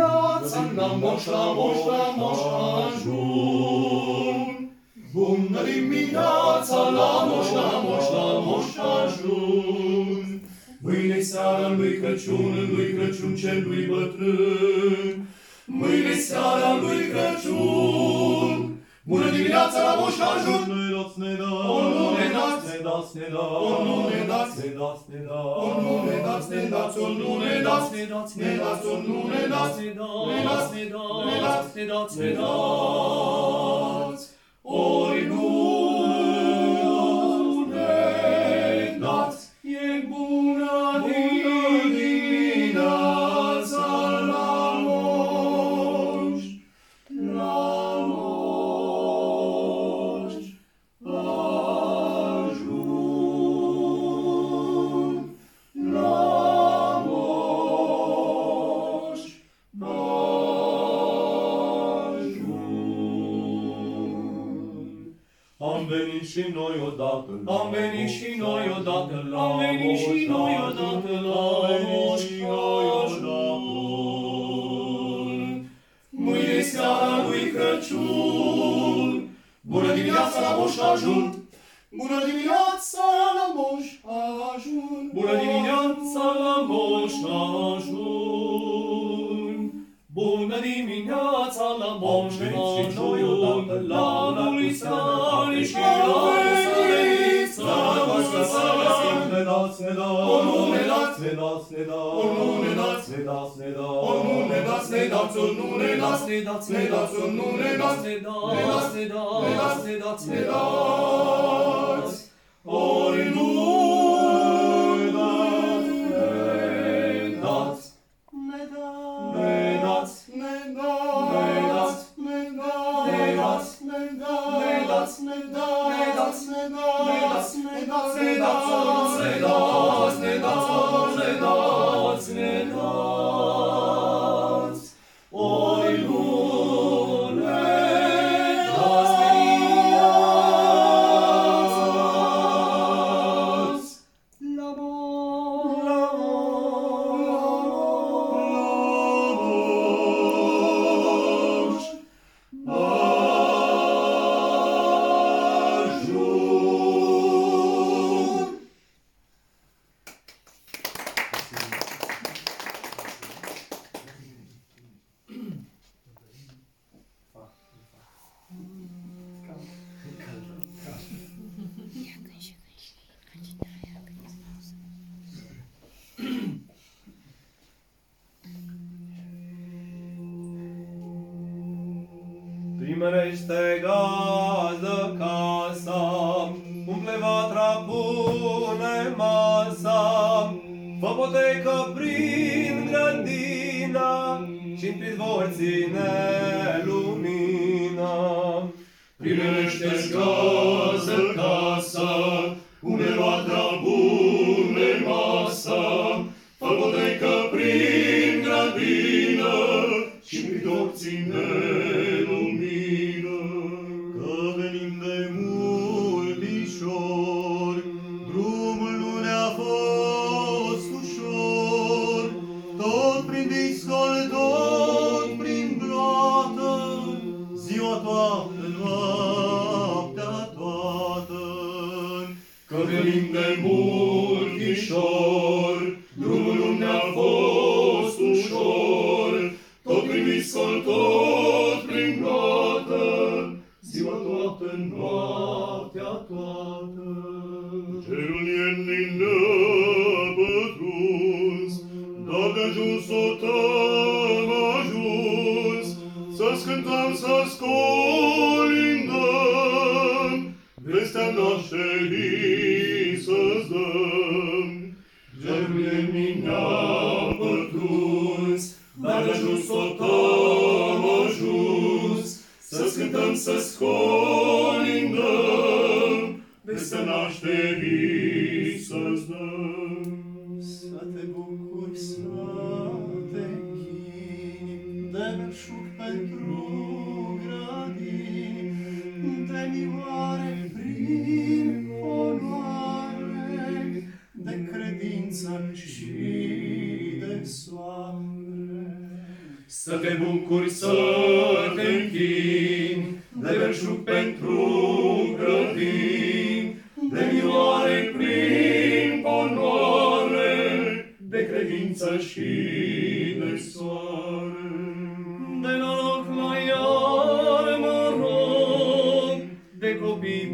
viața n-am moș la moș la moș ajung. Bună dimineața la moș la moș la moș ajung. Mâine seara lui Crăciun, lui Crăciun celui bătrân. Mâine seara lui Crăciun, Bună dimineața la moș ajung! Nu-i dați, ne dați! O, nu ne dați! Ne dați, ne dați! O, nu ne dați! Ne dați, ne dați! O, nu ne dați, ne dați! O, nu ne dați! Ne dați, ne dați! O, nu ne dați! Ne dați, ne dați! Ne dați, ne dați! Ne dați, ne dați! benishino yodatel. Om benishino yodatel. Om benishino yodatel. Om benishino yodatel. Mâine seara lui Crăciun. Bună dimineața la Moș Crăciun. Bună dimineața la Moș Crăciun. Bună dimineața la Moș Crăciun. Bună dimineața la Moș Crăciun. nas ne da, ne nas ne nas ne da, onu ne nas ne nas onu ne nas ne nas onu ne nas ne nas onu ne ne ne ne ne ne. Primește gază casa, umple vatra, pune masa, fă potecă prin grădina și în prizvor ține lumina. Primește-ți Că venim de multișor, drumul nu ne-a fost ușor, tot prin viscol, tot prin groată, ziua toată, noaptea toată. Cerul e din nepătruns, dar de ajuns o tăm ajuns, să-ți cântăm, să-ți colindăm, vestea nașterii să-ți dăm. Cerul e minea pătruns, dar de ajuns o tăm ajuns, să-ți cântăm, să-ți colindăm, vestea nașterii să-ți dăm. Să te bucuri, să te închini, de belșug pentru grădini, de mioare prin onoare, de credință și de soare. Să te bucuri, să te închini, de belșug pentru grădini, de miloare prin ponoare, de credință și Jacob be